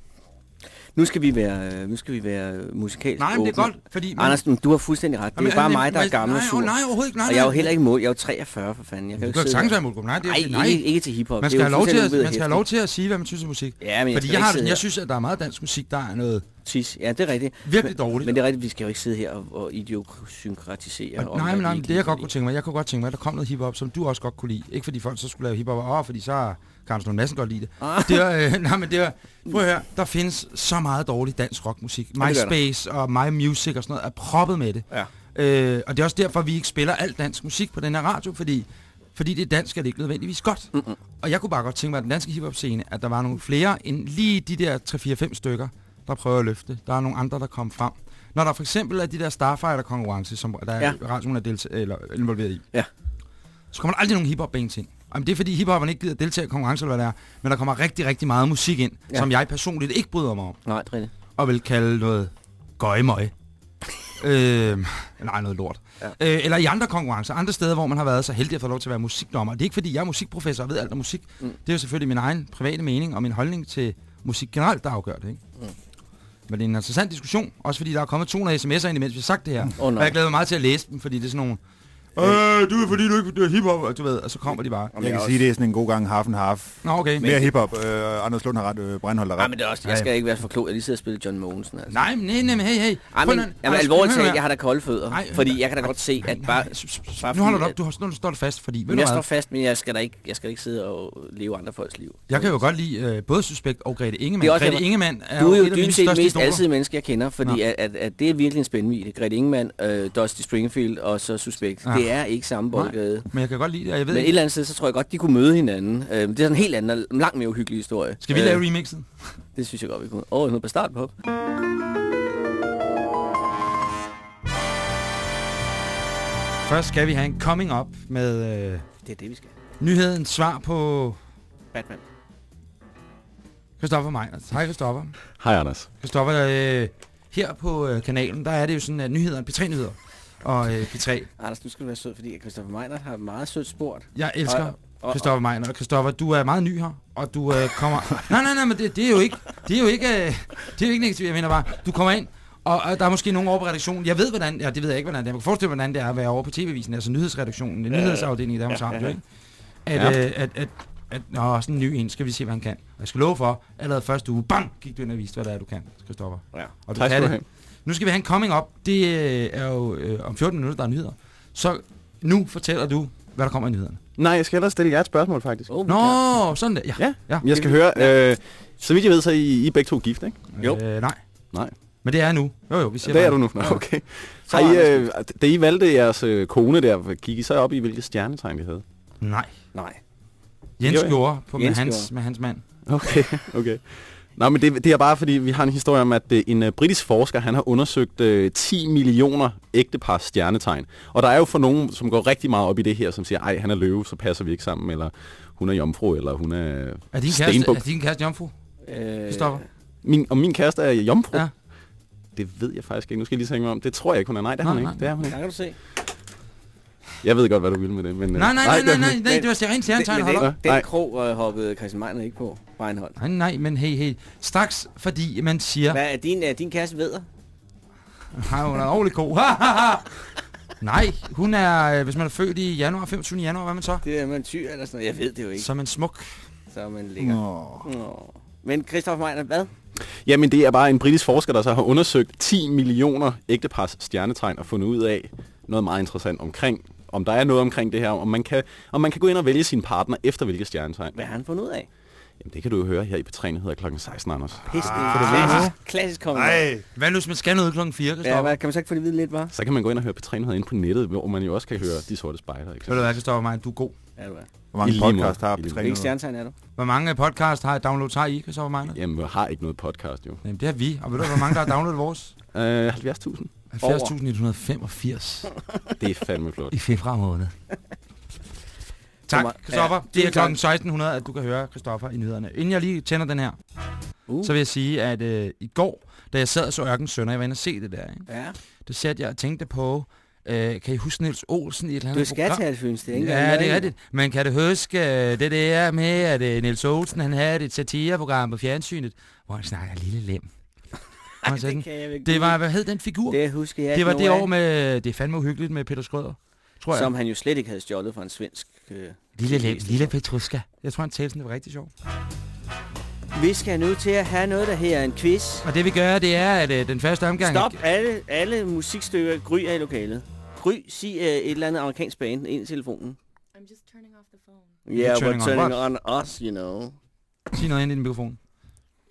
Nu skal vi være, øh, nu skal vi være musikalsk Nej, men det er godt, fordi... Men, Anders, men du har fuldstændig ret. Det er Jamen, jo bare mig, der er gammel og sur. Nej, overhovedet ikke. Nej, Og jeg er jo heller ikke mål. Jeg er jo 43 for fanden. Jeg kan Du kan ikke sagtens være målgruppe. Nej, det er Nej, nej. ikke, ikke til hiphop. Man er skal, have lov til, at, man skal have lov til at sige, hvad man synes om musik. Ja, men jeg Fordi jeg, har jeg synes, at der er meget dansk musik, der er noget Tis. Ja, det er rigtigt. virkelig dårligt. Men det er rigtigt, vi skal jo ikke sidde her og, og idiosynkratisere. Og, nej, men nej, men det jeg godt kunne tænke mig, jeg kunne godt tænke mig, at der kom noget hiphop, som du også godt kunne lide. Ikke fordi folk så skulle lave hiphop, åh, fordi så Karls Lund Madsen godt lide det. Ah. Det er, øh, (laughs) nej, men det er, prøv at høre, der findes så meget dårlig dansk rockmusik. MySpace og My Music og sådan noget er proppet med det. Ja. Øh, og det er også derfor, vi ikke spiller alt dansk musik på den her radio, fordi, fordi det er dansk, er det ikke nødvendigvis godt. Mm-mm. Og jeg kunne bare godt tænke mig, at den danske hiphop-scene, at der var nogle flere end lige de der 3-4-5 stykker, der prøver at løfte. Der er nogle andre, der kommer frem. Når der for eksempel er de der Starfighter-konkurrence, som der Ja. radioen er delta- eller involveret i, Ja. så kommer der aldrig nogen hiphop bands ind. Jamen, det er fordi hiphopperne ikke gider deltage i konkurrence, eller hvad det er. Men der kommer rigtig, rigtig meget musik ind, Ja. som jeg personligt ikke bryder mig om. Nej, det er rigtigt. Og vil kalde noget gøjmøg. (laughs) øh, nej, noget lort. Ja. Øh, eller i andre konkurrencer, andre steder, hvor man har været så heldig at få lov til at være musikdommer. Det er ikke fordi, jeg er musikprofessor og ved alt om musik. Mm. Det er jo selvfølgelig min egen private mening og min holdning til musik generelt, der afgør det. Ikke? Mm. Men det er en interessant diskussion, også fordi der er kommet 200 sms'er ind, imens vi har sagt det her. Og nej. jeg glæder mig meget til at læse dem, fordi det er sådan nogle... Øh, du er fordi du ikke du er hiphop, og du ved, og så kommer de bare. Jeg kan sige, det er sådan en god gang half and half. Nå, okay. Mere hiphop. Øh, Anders Lund har ret, øh, Breinholt har Nej, ret. men det er også, jeg skal ikke være for klog. Jeg lige sidder og spiller John Mogensen. Altså. Nej, men nej, nej, men hey, hey. Ej, men, jamen, alvorligt talt, jeg har da kolde fødder. Nej, fordi jeg kan da godt se, at bare... Nej, nu holder du op, du har, nu står du fast, fordi, Men jeg står fast, men jeg skal da ikke, jeg skal ikke sidde og leve andre folks liv. Jeg kan jo godt lide øh, både Suspekt og Grete Ingemann. Det er også Grete Ingemann er Du er jo et af mine dybest set det største mest alsidige menneske, jeg kender, fordi at, det er virkelig en spændvidde. Grete Ingemann, øh, Dusty Springfield og så Suspekt. Ja. Det er ikke samme boldgade. Men jeg kan godt lide det, og jeg ved Men et ikke. eller andet sted, så tror jeg godt, de kunne møde hinanden. Øh, det er sådan en helt anden, langt mere uhyggelig historie. Skal vi Øh, lave remixet? (laughs) Det synes jeg godt, vi kunne. Åh, oh, noget på start på. Først skal vi have en coming up med øh, Det er det, vi skal. nyhedens svar på Batman. Christoffer Meinert. Hej Christoffer. Hej Anders. Christoffer, øh, her på øh, kanalen, der er det jo sådan, at nyheder, P3-nyheder og øh, P3. Anders, du skal være sød, fordi Christopher Meinert har meget sødt spurgt. Jeg elsker Og- og- Christoffer Meinert. Christoffer, du er meget ny her, og du øh, kommer... (laughs) nej, nej, nej, men det, det er jo ikke... Det er jo ikke, øh, det er jo ikke negativt, jeg mener bare. Du kommer ind, og, og der er måske nogen over på redaktionen. Jeg ved, hvordan... Ja, det ved jeg ikke, hvordan det er. Jeg kan forestille hvordan det er at være over på TV-visen, altså nyhedsredaktionen, ja, nyhedsafdelingen i Danmarks ja, Radio, ikke? At, Ja. øh, at, at, at, nå, sådan en ny en, skal vi se, hvad han kan. Og jeg skal love for, allerede første uge, bang, gik du ind og viste, hvad det er, du kan, Christoffer. Ja. Og du Tak skal du have. Nu skal vi have en coming up. Det øh, er jo øh, om 14 minutter, der er nyheder. Så nu fortæller du, hvad der kommer i nyhederne. Nej, jeg skal ellers stille jer et spørgsmål faktisk. Oh, Nå, sådan der. Ja. Ja, ja. Jeg skal høre, øh, så vidt jeg ved, så er I, I er begge to gift, ikke? Jo. Øh, nej. Nej. Men det er jeg nu. Jo, jo, vi siger Det er bare- du nu. Nå, okay. Så Har I, er øh, da I valgte jeres øh, kone der, gik I så op i, hvilket stjernetegn vi havde? Nej. Nej. Jens Jo, ja. gjorde på med Jens hans, gjorde. med hans mand. Okay, okay. Nå, men det, det er bare fordi, vi har en historie om, at øh, en uh, britisk forsker, han har undersøgt øh, 10 millioner ægtepars stjernetegn. Og der er jo for nogen, som går rigtig meget op i det her, som siger, ej, han er løve, så passer vi ikke sammen, eller hun er jomfru, eller hun er Er din kæreste, er din kæreste jomfru? Øh, Christoffer? Min, og min kæreste er jomfru? Ja. Det ved jeg faktisk ikke. Nu skal jeg lige tænke mig om. Det tror jeg ikke, hun er. Nej, det er hun Nej, ikke. Det er hun ikke. kan du se. Jeg ved godt, hvad du vil med det. Men, øh, Nej, nej, nej, nej, det- nej, nej, det var rent stjernetegn, hold den, op. den Nej. krog øh, hoppede Christian Meiner ikke på. Reinhold. Nej, nej, men hey, hey. Straks, fordi man siger... Hvad er din, er din kæreste ved? Nej, hun er en ordentlig ko. (laughs) Nej, hun er, øh, hvis man er født i januar, 25. januar, hvad er man så? Det er man tyr eller sådan noget. Jeg ved det jo ikke. Så er man smuk. Så er man ligger. Nå. Nå. Men Christoffer Meiner, hvad? Jamen, det er bare en britisk forsker, der så har undersøgt 10 millioner ægtepars stjernetegn og fundet ud af noget meget interessant omkring, om der er noget omkring det her, om man kan, om man kan gå ind og vælge sin partner efter hvilke stjernetegn. Hvad har han fundet ud af? Jamen, det kan du jo høre her i Betræenhed klokken 16, Anders. Pisse, Ah. klassisk, klassisk kommentar. Ej. Hvad nu, hvis man skal noget klokken 4, Ja, hvad, kan man så ikke få det vide lidt, var? Så kan man gå ind og høre Betræenhed inde på nettet, hvor man jo også kan høre De Sorte Spejder. Ikke? Ved du hvad, Christoffer, mig, du er god. Ja, du er. Hvor mange podcast har måde. Hvilke stjernetegn er du? Hvor mange podcast har downloads har I, Christoffer Meiner? Jamen, vi har ikke noget podcast, jo. Jamen, det har vi. Og ved du, hvor mange der har downloadet vores? (laughs) Øh, 70.000. 70.185 (laughs) Det er fandme flot. i februar måned. Tak. Ja, det er klokken 1600, at du kan høre Christoffer i nyhederne. Inden jeg lige tænder den her, Uh. så vil jeg sige, at øh, i går, da jeg sad og så Ørkens Sønner, jeg var inde og se det der, ikke? Ja. der satte jeg og tænkte på, øh, kan I huske Niels Olsen i et eller andet Du skal program? tage det, Fyns. Det er ikke Ja, det er rigtigt. Man kan det huske, øh, det der med, at øh, Niels Olsen, han havde et satireprogram på fjernsynet, hvor han snakker lille lem. Sagde det kan jeg ikke. det var, hvad hed den figur? Det, husker jeg det var det år af, med, det er fandme uhyggeligt med Peter Skrøder, tror jeg. Som han jo slet ikke havde stjålet fra en svensk... Øh, Lille tv-station. lille Petruska. Jeg tror, han talte sådan, det var rigtig sjovt. Vi skal nu til at have noget, der her en quiz. Og det vi gør, det er, at øh, den første omgang... Stop alle, alle musikstykker. Gry er i lokalet. Gry, sig uh, et eller andet amerikansk band ind i telefonen. I'm just turning off the phone. Yeah, turning we're on turning what? on us, you know. Sig noget ind i din mikrofon.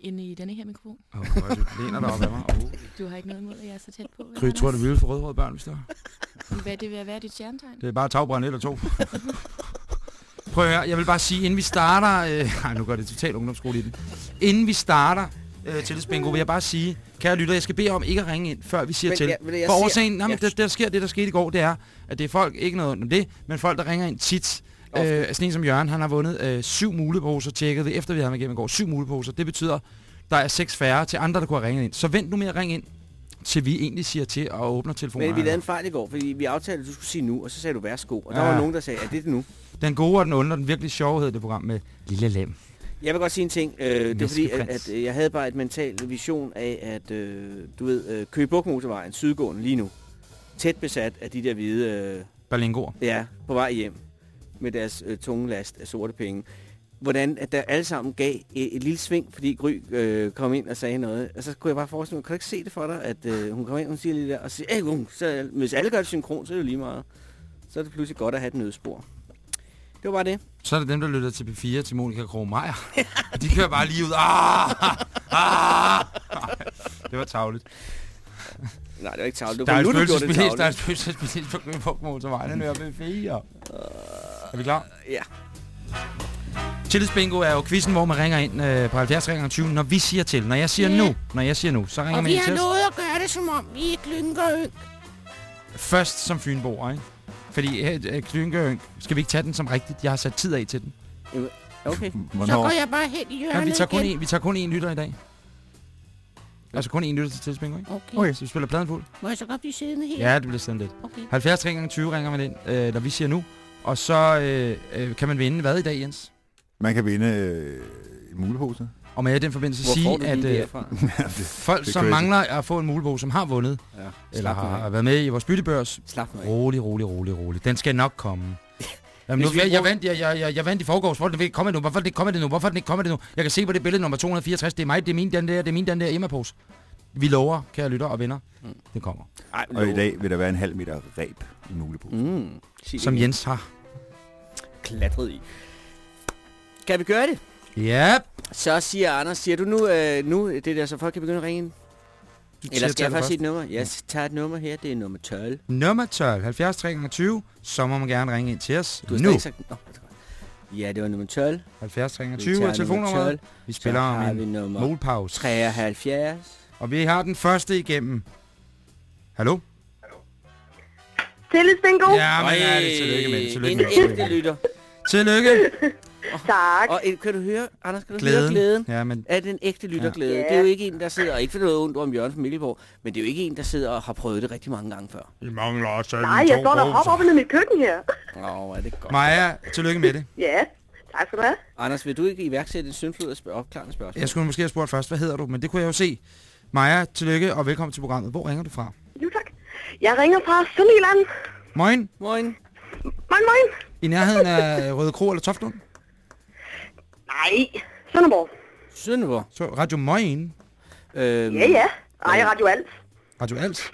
Inde i denne her mikrofon. Åh, oh, du læner dig op af mig. Oh. Du har ikke noget imod, at jeg er så tæt på. Gry, tror du, vi vil få rødhårede børn, hvis det var? Hvad det vil at være dit stjernetegn? Det er bare tagbrænde eller to. Prøv at høre, jeg vil bare sige, inden vi starter... Øh, ej, nu går det totalt ungdomsskole i den. Inden vi starter øh, til det bingo, vil jeg bare sige, kære lytter, jeg skal bede om ikke at ringe ind, før vi siger Men til. jeg- men jeg For siger- årsagen, jamen, jeg- det, der sker det, der skete i går, det er, at det er folk, ikke noget om det, men folk, der ringer ind tit. Øh, Ofte. sådan en som Jørgen, han har vundet øh, syv muleposer, tjekket det, efter vi havde ham igennem i går. Syv muleposer, det betyder, der er seks færre til andre, der kunne have ringet ind. Så vent nu med at ringe ind, til vi egentlig siger til og åbner telefonen. Men vi lavede en fejl i går, fordi vi aftalte, at du skulle sige nu, og så sagde du værsgo. Og der Ja. var nogen, der sagde, at det er det nu. Den gode og den onde, og den virkelig sjove hed det program med Lille Lem. Jeg vil godt sige en ting. Øh, det er fordi, at, at øh, jeg havde bare et mentalt vision af, at øh, du ved, øh, Køge motorvejen, sydgående lige nu, tæt besat af de der hvide, øh, Berlingoer. ja, på vej hjem med deres øh, tunge last af sorte penge. Hvordan at der alle sammen gav et, et lille sving, fordi Gry øh, kom ind og sagde noget. Og så kunne jeg bare forestille mig, kan du ikke se det for dig, at øh, hun kommer ind, hun siger lige der, og siger, hey, uh, så, hvis alle gør det synkron, så er det jo lige meget. Så er det pludselig godt at have et nødspor. Det var bare det. Så er det dem, der lytter til P4 til Monika Krog-Meyer. (laughs) De kører bare lige ud. Ah! Ah! (laughs) Det var tavligt. Nej, det var ikke tavligt. Det Der er et spøgelsesbillet, der er et Køge (laughs) på motorvejen. Den hører P4. Er vi klar? Ja. Tillidsbingo er jo quizzen, hvor man ringer ind øh, på 70 ringer 20, når vi siger til. Når jeg siger nu, når jeg siger nu, så ringer man ind til os. at gøre det, som om vi er Klyngø. Først som Fynboer, ikke? Fordi øh, Klyngø, skal vi ikke tage den som rigtigt? Jeg har sat tid af til den. Okay. (laughs) Hvornår? jeg bare hen i Ja, vi, tager kun en, vi tager kun én lytter i dag. Altså kun én lytter til Tillidsbingo, ikke? Okay. Okay, så vi spiller pladen fuld. Må jeg så godt blive siddende her? Ja, det bliver sådan lidt. Okay. 70 gange 20 ringer man ind, øh, når vi siger nu. Og så øh, øh, kan man vinde hvad i dag, Jens? Man kan vinde øh, en mulepose. Og med i den forbindelse Hvor sige, at øh, (laughs) folk, det som mangler at få en mulebog, som har vundet, Ja. eller har af. været med i vores byttebørs, Slap rolig, rolig, rolig, rolig. Den skal nok komme. (laughs) Jamen, nu, jeg, jeg, vandt, jeg, jeg, jeg, jeg vandt i forgårs. Hvorfor er det ikke kommet nu? Hvorfor det ikke kommet det nu? Hvorfor det ikke kommet det nu? Jeg kan se på det billede nummer 264. Det er mig, det er min, den der, det er min, den der Emma-pose. Vi lover, kære lytter og venner. Mm. Det kommer. Ej, Og i dag vil der være en halv meter ræb i muleposen. Mm. Det Som. Jens har. Klatret i. Kan vi gøre det? Ja. Så siger Anders, siger du nu, øh, nu det der, så folk kan begynde at ringe ind? Eller skal jeg først sige et nummer? Jeg tager et nummer her, det er nummer 12. Nummer 12, 70 3 gange 20, så må man gerne ringe ind til os. Du nu. sagt... Er godt. ja, det var nummer 12. 70 3 gange Vi 20 tager er telefonnummeret. 12. Vi Så spiller har om vi en nummer målpause. 73. Og vi har den første igennem. Hallo? Tillidsbingo. Ja, men er det tillykke med det. Tillykke med En det. ægte Tillykke. lytter. Tillykke. (laughs) Tak. Og en, kan du høre, Anders, kan du høre Glæden. glæden? Ja, men Er det en ægte lytterglæde? Ja. Det er jo ikke en, der sidder, og ikke for noget ondt om Jørgen fra Mikkelborg, men det er jo ikke en, der sidder og har prøvet det rigtig mange gange før. I mangler også Nej, jeg står der og hopper op i mit køkken her. Åh, oh, er det godt. Maja, tillykke med det. Ja, tak skal du have. Anders, vil du ikke iværksætte en syndflod af spørg- opklarende spørgsmål? Jeg skulle måske have spurgt først, hvad hedder du? Men det kunne jeg jo se. Maja, tillykke og velkommen til programmet. Hvor ringer du fra? Jeg ringer fra Sønderjylland. Moin. Moin. Moin, moin. I nærheden af Røde Kro eller Toftlund? Nej, Sønderborg. Sønderborg. Så Radio Moin. Øhm, Ja, ja. Ej, Radio Alt. Radio Als.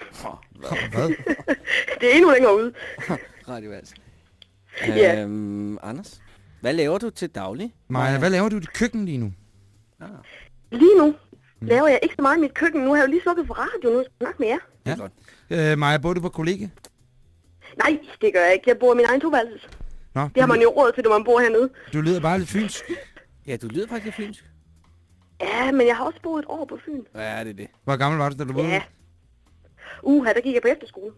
Hvad? (laughs) Det er endnu længere ude. (laughs) Radio altså. Ja. Øhm, Anders, hvad laver du til daglig? Maja, hvad laver du i dit køkken lige nu? Lige nu laver jeg ikke så meget i mit køkken. Nu har jeg jo lige slukket for radio. Nu skal jeg snakke med jer. Det er godt. Øh, Maja, bor du på kollega? Nej, det gør jeg ikke. Jeg bor i min egen toværelses. Nå, Det har man jo råd til, når man bor hernede. du lyder bare lidt fynsk. Ja, du lyder faktisk lidt fynsk. Ja, men jeg har også boet et år på Fyn. Ja, det er det. Hvor gammel var du, da du boede? Ja. Uha, der gik jeg på efterskole.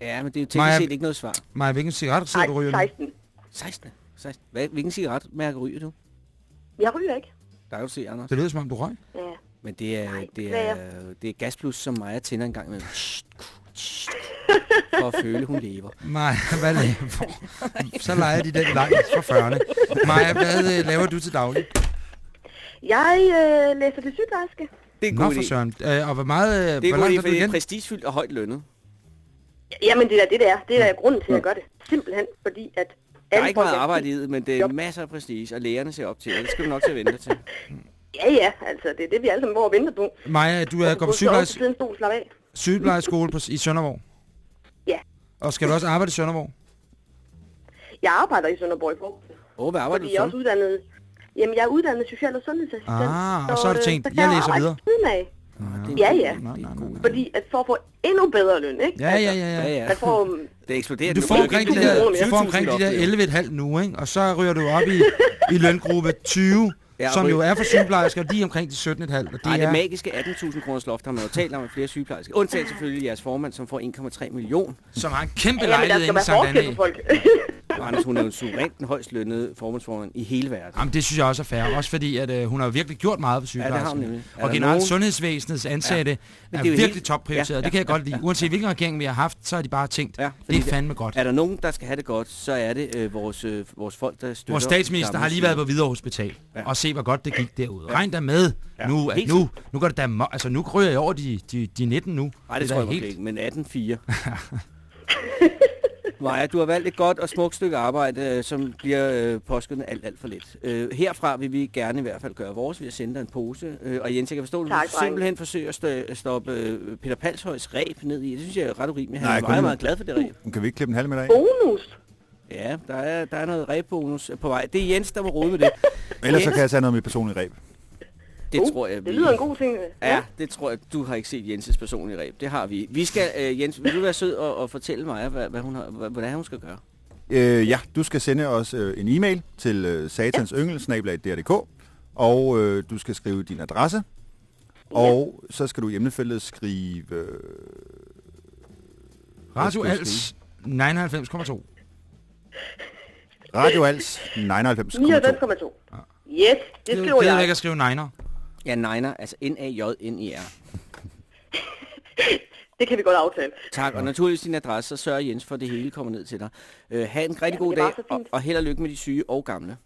Ja, men det er jo teknisk Maja- set ikke noget svar. Maja, hvilken cigaret sidder du Nej, ryger nu? 16. 16. 16. Hvad, hvilken cigaretmærke ryger du? Jeg ryger ikke. Der kan du se, Anders. Det lyder som om du røg. Ja. Men det er, Nej, det er, det er gasplus, som Maja tænder en gang med. For at føle, hun lever. Maja, hvad laver? Så leger de den langt fra 40'erne. Maja, hvad øh, laver du til daglig? Jeg øh, læser til sygeplejerske. Det er en Nå god for idé. søren. Øh, og hvor meget, øh, Det er hvor langt for du det er prestigefyldt og højt lønnet. Jamen, det er det, det er. Det er der grunden til, at jeg gør det. Simpelthen fordi, at Der er alle ikke meget arbejde i det, men det er masser af prestige, og lægerne ser op til det. Det skal du nok til at vente til. (laughs) Ja, ja, altså, det er det, vi alle sammen går og venter på. Maja, du er, går på så sygeplejers, siden stol, slap af. sygeplejeskole på, i Sønderborg. Ja. Og skal du også arbejde i Sønderborg? Jeg arbejder i Sønderborg i forhold. Åh, hvad arbejder Fordi du jeg er også uddannet... Jamen, jeg er uddannet social- og sundhedsassistent. Ah, og så har du øh, tænkt, jeg læser videre. af. Det Ja, ja. Nå, nå, nå, nå. Fordi at for at få endnu bedre løn, ikke? Ja, ja, ja, Ja, ja. (laughs) Man får, um, Det eksploderer. Du får omkring de der, du får 20.000 omkring de der jo. 11,5 nu, ikke? Og så ryger du op i, i løngruppe 20, Ja, som jo er for sygeplejersker, de er omkring de 17,5. Og det det er, magiske 18.000 kroners loft har man jo talt om med flere sygeplejersker. Undtagen selvfølgelig jeres formand, som får 1,3 millioner. som har en kæmpe der lejlighed skal inde i være Sankt forskel (laughs) (laughs) Anders, hun er jo suverænt den højst lønnede formandsformand i hele verden. Jamen, det synes jeg også er fair. Også fordi, at øh, hun har virkelig gjort meget for Ja, det har hun og generelt nogen- sundhedsvæsenets ansatte Men er, det er virkelig helt- topprioriteret. Ja, det kan jeg ja, godt lide. Uanset hvilken regering vi har haft, så har de bare tænkt, Ja, det er fandme godt. Er der nogen, der skal have det godt, så er det øh, vores, øh, vores folk, der støtter... Vores statsminister har lige været på Hvidovre Hospital Ja. og se, hvor godt det gik derude. Regn der med Ja, nu, at helt nu, nu går det da, altså nu ryger jeg over de, de, de 19 nu. Nej, det, er tror jeg måske ikke, men 18.4. (laughs) Maja, du har valgt et godt og smukt stykke arbejde, øh, som bliver øh, påskyndet alt, alt for lidt. Øh, herfra vil vi gerne i hvert fald gøre vores ved at sende dig en pose. Øh, og Jens, jeg kan forstå, at du Tak, simpelthen forsøge at stø- stoppe øh, Peter Palshøjs ræb ned i. Det synes jeg er ret urimeligt. Han er meget, meget glad for det ræb. Kan vi ikke klippe en halv med dig? Bonus. Ja, der er, der er noget ræbbonus på vej. Det er Jens, der må rode med det. Ellers så Jens, kan jeg tage noget med personlig ræb. Det Uh, tror jeg, vi... Det lyder en god ting. Ja, det tror jeg, du har ikke set Jenses personlige ræb. Det har vi. Vi skal, øh, Jens, vil du være sød og, og fortælle mig, hvad, hvad hun har, hvad, hvordan hun skal gøre? Øh, ja, du skal sende os øh, en e-mail til øh, satansyngel.dr.dk og øh, du skal skrive din adresse. Og så skal du i emnefeltet skrive... Øh, Radio Als 99,2. Radio Als 99,2. 99,2. Yes, det Det skriver er jeg. væk at skrive niner. Ja, Niner, altså N-A-J-N-I-R. (laughs) Det kan vi godt aftale. Tak, og naturligvis din adresse, så sørger Jens for, at det hele kommer ned til dig. Øh, ha' en rigtig Ja, god var dag, og, og held og lykke med de syge og gamle.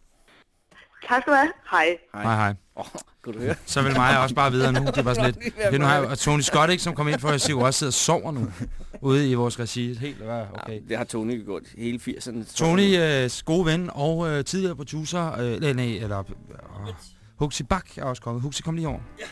Tak skal du have. Hej. Hej. Hej, hej. Oh, du høre? Så vil mig også bare videre nu. Det er bare sådan (laughs) lidt. Det nu har jeg, Tony Scott, ikke, som kom ind for at sige, også sidder og sover nu. Ude i vores regi. Helt, okay. Ja, det har Tony gjort hele 80'erne. Tony, øh, gode ven og øh, tidligere producer, øh, eller, nej, eller øh, Huxi Bak er også kommet. Huxi, kom lige over. Ja.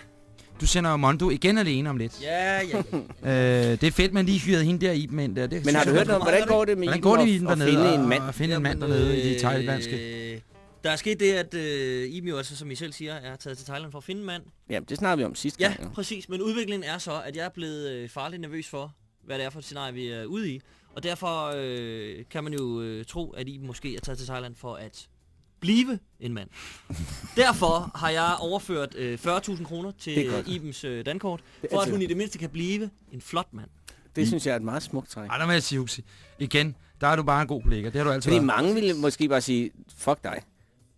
Du sender Mondo igen alene om lidt. Ja, ja, ja. (laughs) Øh, det er fedt, man lige hyrede hende der i dem ind der. Det Men har du hørt noget? Hvordan går det med Hvordan går det at- i den dernede? finde en mand? Og finde en mand dernede i øh, thailandske. Der er sket det, at øh, Iben jo altså, som I selv siger, er taget til Thailand for at finde en mand. Jamen, det snakker vi om sidste Ja, gang. jo. præcis. Men udviklingen er så, at jeg er blevet øh, farligt nervøs for, hvad det er for et scenarie, vi er ude i. Og derfor øh, kan man jo øh, tro, at Iben måske er taget til Thailand for at blive en mand. derfor har jeg overført øh, 40.000 kroner er til. Ibens øh, dankort, for at hun i det mindste kan blive en flot mand. Det synes jeg er et meget smukt træk. Ej, der må jeg sige, Huxi. Igen, der er du bare en god kollega. Det har du altid Fordi været. mange ville måske bare sige, fuck dig.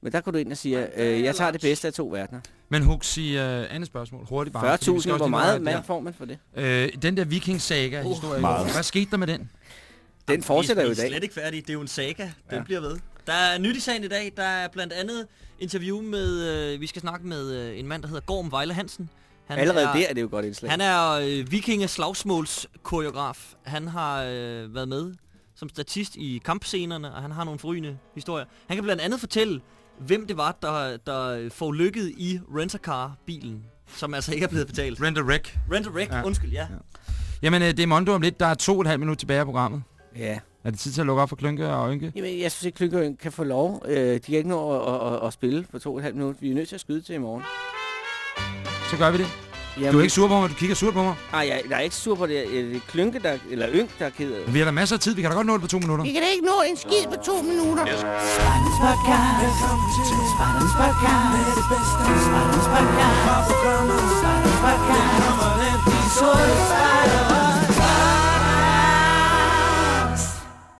Men der går du ind og siger, øh, jeg tager det bedste af to verdener. Men Huxi, uh, andet spørgsmål. Hurtigt bare. fordi vi skal 40.000, også hvor meget mand får man for det? Øh, den der viking-saga-historie. Meget. hvad skete der med den? Den fortsætter jo i Vi er dag. slet ikke færdige. Det er jo en saga. Den Ja. bliver ved. Der er nyt i sagen i dag. Der er blandt andet interview med... Øh, vi skal snakke med øh, en mand, der hedder Gorm Vejle Hansen. Han Allerede er, der er det jo et godt indslag. Han er øh, vikinge slagsmålskoreograf. Han har øh, været med som statist i kampscenerne, og han har nogle forrygende historier. Han kan blandt andet fortælle, hvem det var, der, der forulykkede i Rent-A-Car-bilen, som altså ikke er blevet betalt. Rent a wreck. Rent-A-Wreck, Ja. ja. undskyld, ja. Jamen, øh, det er Mondo om lidt. Der er to og et halvt minut tilbage af programmet. Ja. Er det tid til at lukke op for Klynke og Ynke? Jamen, jeg synes ikke, Klynke og Ynke kan få lov. Øh, de kan ikke nå at, at, at, at spille for to og et halvt minut. Vi er nødt til at skyde til i morgen. Så gør vi det. Jamen, du er ikke sur på mig, du kigger sur på mig. Nej, jeg, jeg er ikke sur på det. Det Klynke, der, eller Ynk, der er ked af Vi har da masser af tid. Vi kan da godt nå det på to minutter. Vi kan da ikke nå en skid på to minutter. Spartans